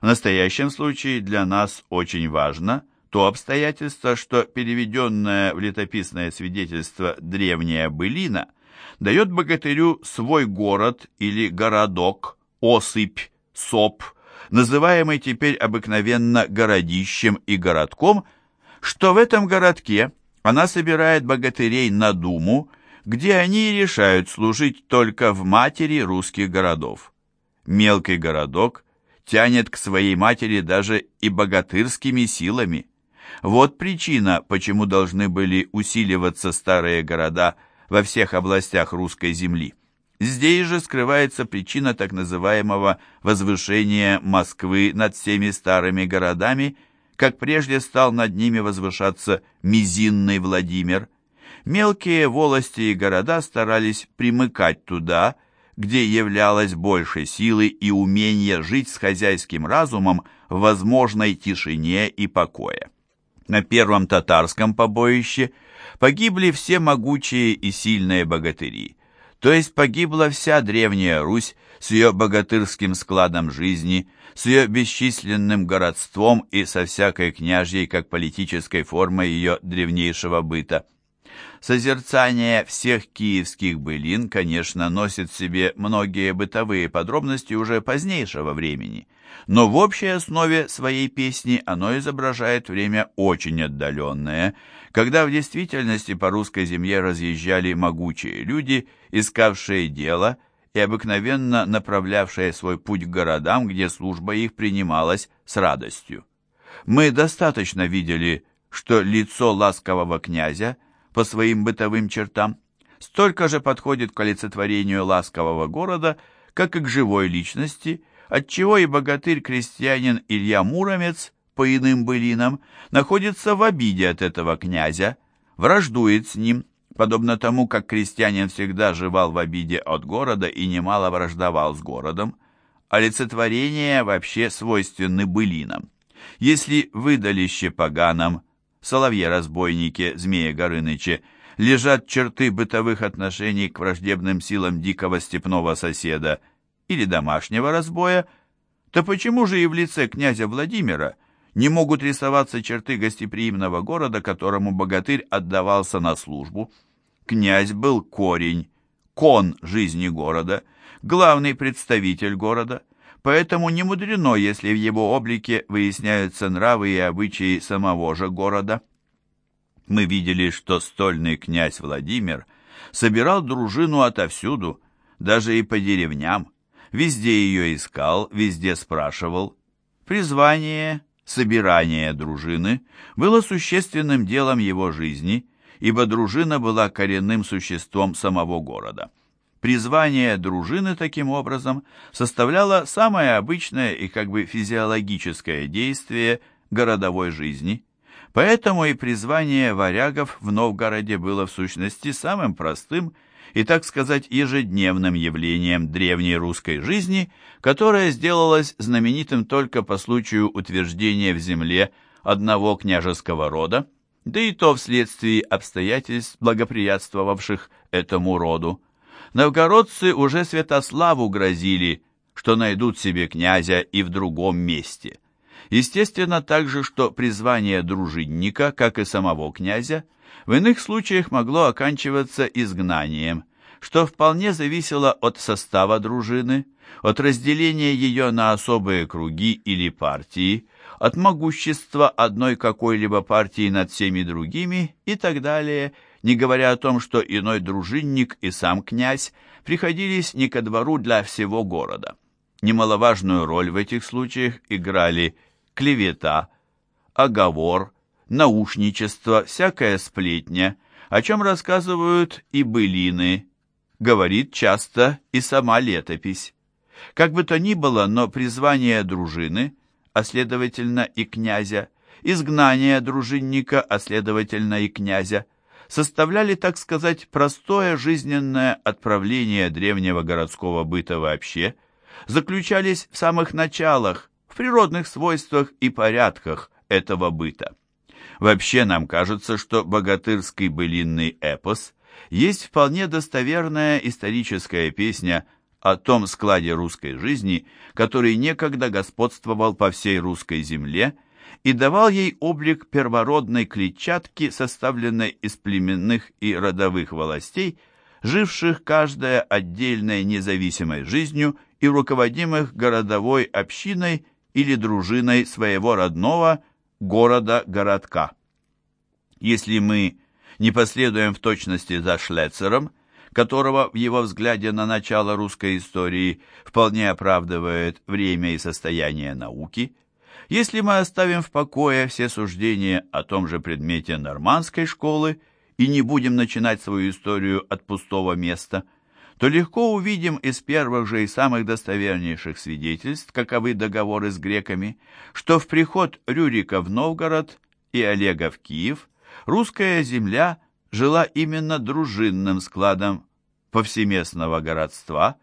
В настоящем случае для нас очень важно то обстоятельство, что переведенное в летописное свидетельство древняя былина дает богатырю свой город или городок, осыпь, соп, называемый теперь обыкновенно городищем и городком, что в этом городке она собирает богатырей на думу, где они решают служить только в матери русских городов. Мелкий городок тянет к своей матери даже и богатырскими силами. Вот причина, почему должны были усиливаться старые города во всех областях русской земли. Здесь же скрывается причина так называемого возвышения Москвы над всеми старыми городами, как прежде стал над ними возвышаться мизинный Владимир. Мелкие волости и города старались примыкать туда, где являлось больше силы и умения жить с хозяйским разумом в возможной тишине и покое. На первом татарском побоище погибли все могучие и сильные богатыри, то есть погибла вся древняя Русь с ее богатырским складом жизни, с ее бесчисленным городством и со всякой княжьей как политической формой ее древнейшего быта. Созерцание всех киевских былин, конечно, носит в себе многие бытовые подробности уже позднейшего времени, но в общей основе своей песни оно изображает время очень отдаленное, когда в действительности по русской земле разъезжали могучие люди, искавшие дело и обыкновенно направлявшие свой путь к городам, где служба их принималась с радостью. Мы достаточно видели, что лицо ласкового князя – по своим бытовым чертам, столько же подходит к олицетворению ласкового города, как и к живой личности, отчего и богатырь-крестьянин Илья Муромец, по иным былинам, находится в обиде от этого князя, враждует с ним, подобно тому, как крестьянин всегда живал в обиде от города и немало враждовал с городом. Олицетворения вообще свойственны былинам. Если выдалище поганам Соловье-разбойнике, Змея Горыныче, лежат черты бытовых отношений к враждебным силам дикого степного соседа или домашнего разбоя, то почему же и в лице князя Владимира не могут рисоваться черты гостеприимного города, которому богатырь отдавался на службу? Князь был корень, кон жизни города, главный представитель города, Поэтому не мудрено, если в его облике выясняются нравы и обычаи самого же города. Мы видели, что стольный князь Владимир собирал дружину отовсюду, даже и по деревням. Везде ее искал, везде спрашивал. Призвание, собирание дружины было существенным делом его жизни, ибо дружина была коренным существом самого города. Призвание дружины таким образом составляло самое обычное и как бы физиологическое действие городовой жизни. Поэтому и призвание варягов в Новгороде было в сущности самым простым и, так сказать, ежедневным явлением древней русской жизни, которое сделалось знаменитым только по случаю утверждения в земле одного княжеского рода, да и то вследствие обстоятельств, благоприятствовавших этому роду новгородцы уже Святославу грозили, что найдут себе князя и в другом месте. Естественно также, что призвание дружинника, как и самого князя, в иных случаях могло оканчиваться изгнанием, что вполне зависело от состава дружины, от разделения ее на особые круги или партии, от могущества одной какой-либо партии над всеми другими и так далее – не говоря о том, что иной дружинник и сам князь приходились не ко двору для всего города. Немаловажную роль в этих случаях играли клевета, оговор, наушничество, всякая сплетня, о чем рассказывают и былины, говорит часто и сама летопись. Как бы то ни было, но призвание дружины, а следовательно и князя, изгнание дружинника, а следовательно и князя – составляли, так сказать, простое жизненное отправление древнего городского быта вообще, заключались в самых началах, в природных свойствах и порядках этого быта. Вообще нам кажется, что богатырский былинный эпос есть вполне достоверная историческая песня о том складе русской жизни, который некогда господствовал по всей русской земле и давал ей облик первородной клетчатки, составленной из племенных и родовых властей, живших каждая отдельной независимой жизнью и руководимых городовой общиной или дружиной своего родного города-городка. Если мы не последуем в точности за Шлецером, которого в его взгляде на начало русской истории вполне оправдывает время и состояние науки, если мы оставим в покое все суждения о том же предмете нормандской школы и не будем начинать свою историю от пустого места, то легко увидим из первых же и самых достовернейших свидетельств, каковы договоры с греками, что в приход Рюрика в Новгород и Олега в Киев русская земля жила именно дружинным складом повсеместного городства,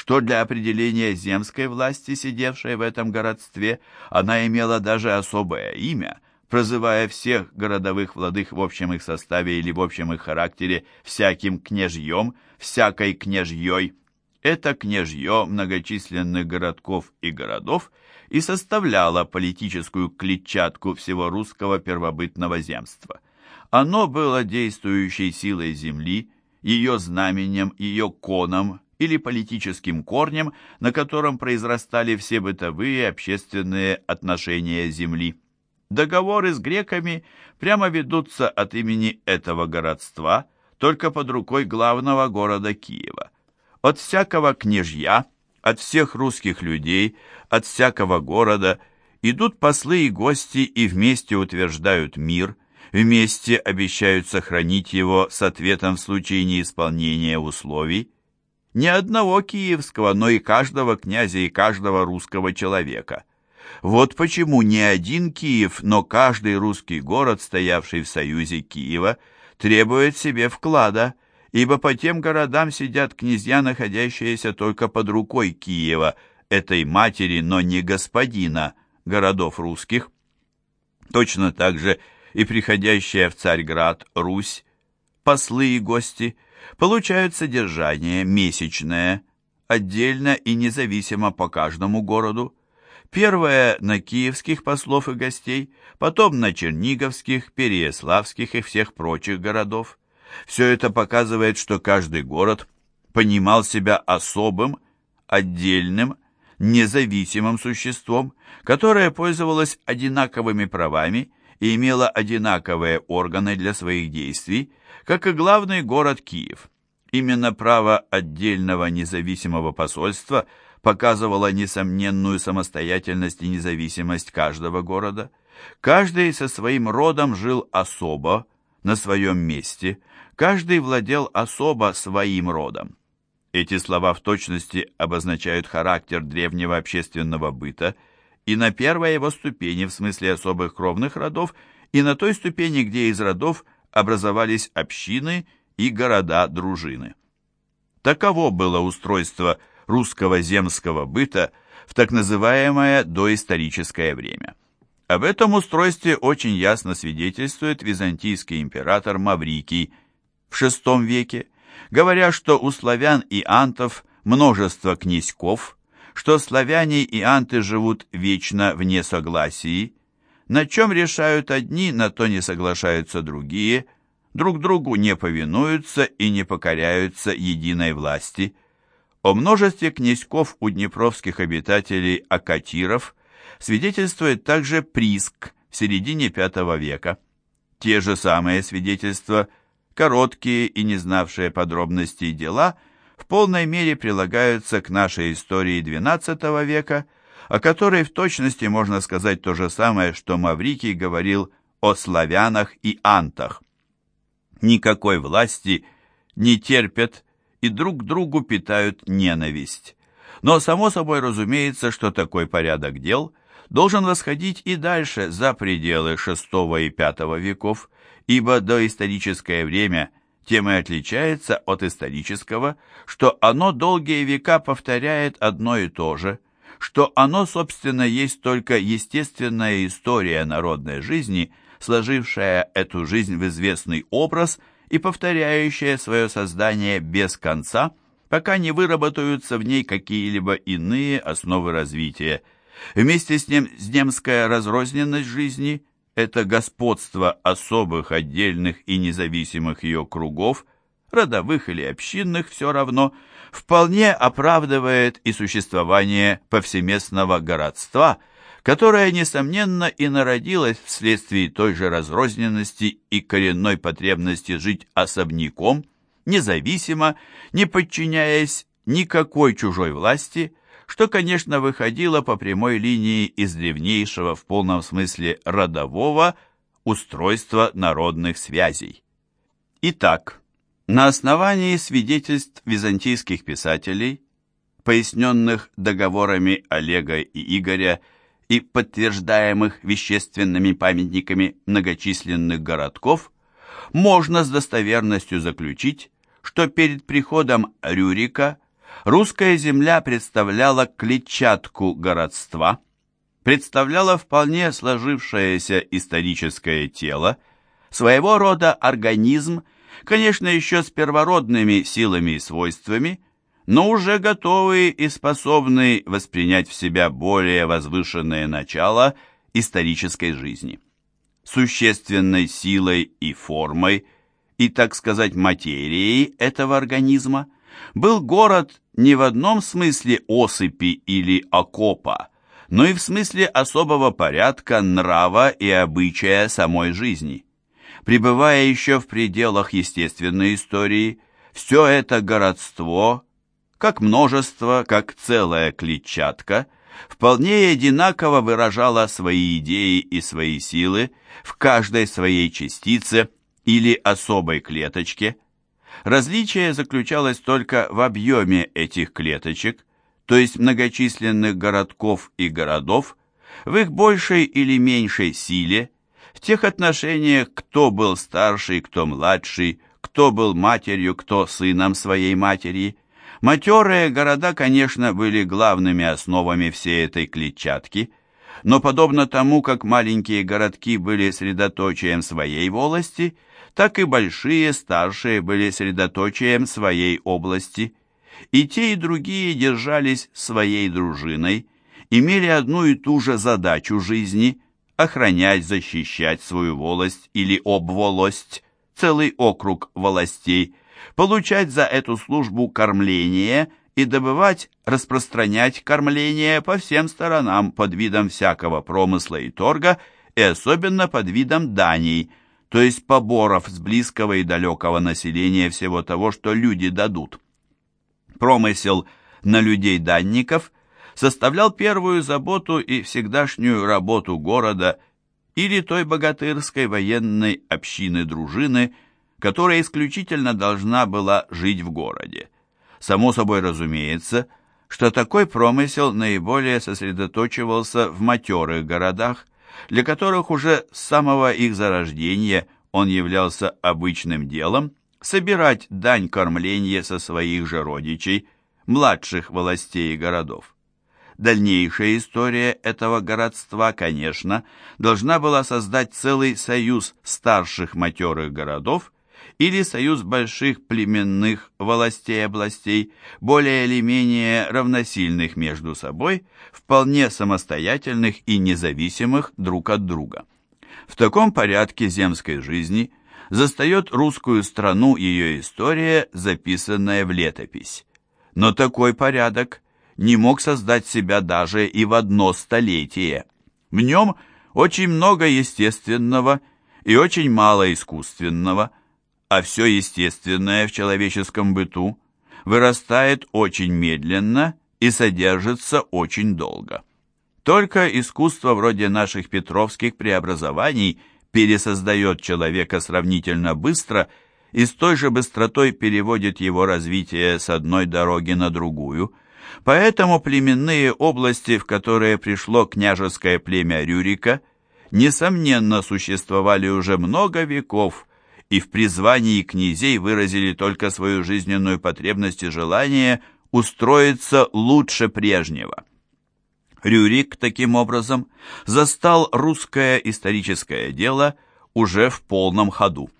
что для определения земской власти, сидевшей в этом городстве, она имела даже особое имя, прозывая всех городовых владых в общем их составе или в общем их характере всяким княжьем, всякой княжьей. Это княжье многочисленных городков и городов и составляло политическую клетчатку всего русского первобытного земства – оно было действующей силой земли, ее знаменем, ее коном или политическим корнем, на котором произрастали все бытовые общественные отношения земли. Договоры с греками прямо ведутся от имени этого городства, только под рукой главного города Киева. От всякого княжья, от всех русских людей, от всякого города идут послы и гости и вместе утверждают мир, вместе обещают сохранить его с ответом в случае неисполнения условий, не одного киевского, но и каждого князя и каждого русского человека. Вот почему не один Киев, но каждый русский город, стоявший в союзе Киева, требует себе вклада, ибо по тем городам сидят князья, находящиеся только под рукой Киева, этой матери, но не господина городов русских. Точно так же и приходящая в Царьград Русь, послы и гости, получают содержание месячное, отдельно и независимо по каждому городу. Первое на киевских послов и гостей, потом на черниговских, переяславских и всех прочих городов. Все это показывает, что каждый город понимал себя особым, отдельным, независимым существом, которое пользовалось одинаковыми правами и имела одинаковые органы для своих действий, как и главный город Киев. Именно право отдельного независимого посольства показывало несомненную самостоятельность и независимость каждого города. Каждый со своим родом жил особо, на своем месте, каждый владел особо своим родом. Эти слова в точности обозначают характер древнего общественного быта – и на первой его ступени в смысле особых кровных родов, и на той ступени, где из родов образовались общины и города-дружины. Таково было устройство русского земского быта в так называемое доисторическое время. Об этом устройстве очень ясно свидетельствует византийский император Маврикий в VI веке, говоря, что у славян и антов множество князьков – что славяне и анты живут вечно в несогласии, на чем решают одни, на то не соглашаются другие, друг другу не повинуются и не покоряются единой власти. О множестве князьков у днепровских обитателей Акатиров свидетельствует также Приск в середине V века. Те же самые свидетельства, короткие и не знавшие подробностей дела – в полной мере прилагаются к нашей истории XII века, о которой в точности можно сказать то же самое, что Маврикий говорил о славянах и антах. Никакой власти не терпят и друг другу питают ненависть. Но само собой разумеется, что такой порядок дел должен восходить и дальше за пределы VI и V веков, ибо доисторическое время – тем и отличается от исторического, что оно долгие века повторяет одно и то же, что оно, собственно, есть только естественная история народной жизни, сложившая эту жизнь в известный образ и повторяющая свое создание без конца, пока не выработаются в ней какие-либо иные основы развития. Вместе с ним земская разрозненность жизни – это господство особых, отдельных и независимых ее кругов, родовых или общинных, все равно, вполне оправдывает и существование повсеместного городства, которое, несомненно, и народилось вследствие той же разрозненности и коренной потребности жить особняком, независимо, не подчиняясь никакой чужой власти, что, конечно, выходило по прямой линии из древнейшего в полном смысле родового устройства народных связей. Итак, на основании свидетельств византийских писателей, поясненных договорами Олега и Игоря и подтверждаемых вещественными памятниками многочисленных городков, можно с достоверностью заключить, что перед приходом Рюрика русская земля представляла клетчатку городства, представляла вполне сложившееся историческое тело, своего рода организм, конечно, еще с первородными силами и свойствами, но уже готовый и способный воспринять в себя более возвышенное начало исторической жизни. Существенной силой и формой – и, так сказать, материей этого организма был город не в одном смысле осыпи или окопа, но и в смысле особого порядка, нрава и обычая самой жизни. Пребывая еще в пределах естественной истории, все это городство, как множество, как целая клетчатка, вполне одинаково выражало свои идеи и свои силы в каждой своей частице – или особой клеточке. Различие заключалось только в объеме этих клеточек, то есть многочисленных городков и городов, в их большей или меньшей силе, в тех отношениях, кто был старший, кто младший, кто был матерью, кто сыном своей матери. Матерые города, конечно, были главными основами всей этой клетчатки, но подобно тому, как маленькие городки были средоточием своей волости – так и большие старшие были средоточием своей области. И те, и другие держались своей дружиной, имели одну и ту же задачу жизни – охранять, защищать свою волость или обволость, целый округ волостей, получать за эту службу кормление и добывать, распространять кормление по всем сторонам под видом всякого промысла и торга и особенно под видом даний – то есть поборов с близкого и далекого населения всего того, что люди дадут. Промысел на людей-данников составлял первую заботу и всегдашнюю работу города или той богатырской военной общины-дружины, которая исключительно должна была жить в городе. Само собой разумеется, что такой промысел наиболее сосредоточивался в матерых городах, для которых уже с самого их зарождения он являлся обычным делом, собирать дань кормления со своих же родичей, младших властей городов. Дальнейшая история этого городства, конечно, должна была создать целый союз старших матерых городов или союз больших племенных властей-областей, более или менее равносильных между собой, вполне самостоятельных и независимых друг от друга. В таком порядке земской жизни застает русскую страну ее история, записанная в летопись. Но такой порядок не мог создать себя даже и в одно столетие. В нем очень много естественного и очень мало искусственного – а все естественное в человеческом быту вырастает очень медленно и содержится очень долго. Только искусство вроде наших петровских преобразований пересоздает человека сравнительно быстро и с той же быстротой переводит его развитие с одной дороги на другую. Поэтому племенные области, в которые пришло княжеское племя Рюрика, несомненно существовали уже много веков, и в призвании князей выразили только свою жизненную потребность и желание устроиться лучше прежнего. Рюрик, таким образом, застал русское историческое дело уже в полном ходу.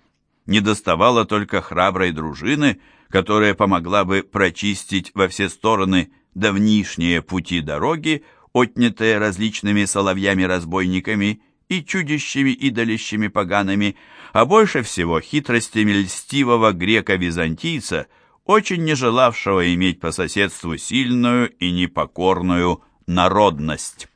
недоставало только храброй дружины, которая помогла бы прочистить во все стороны давнишние пути дороги, отнятые различными соловьями-разбойниками и чудищами идолищами погаными, а больше всего хитростями льстивого грека-византийца, очень не желавшего иметь по соседству сильную и непокорную народность.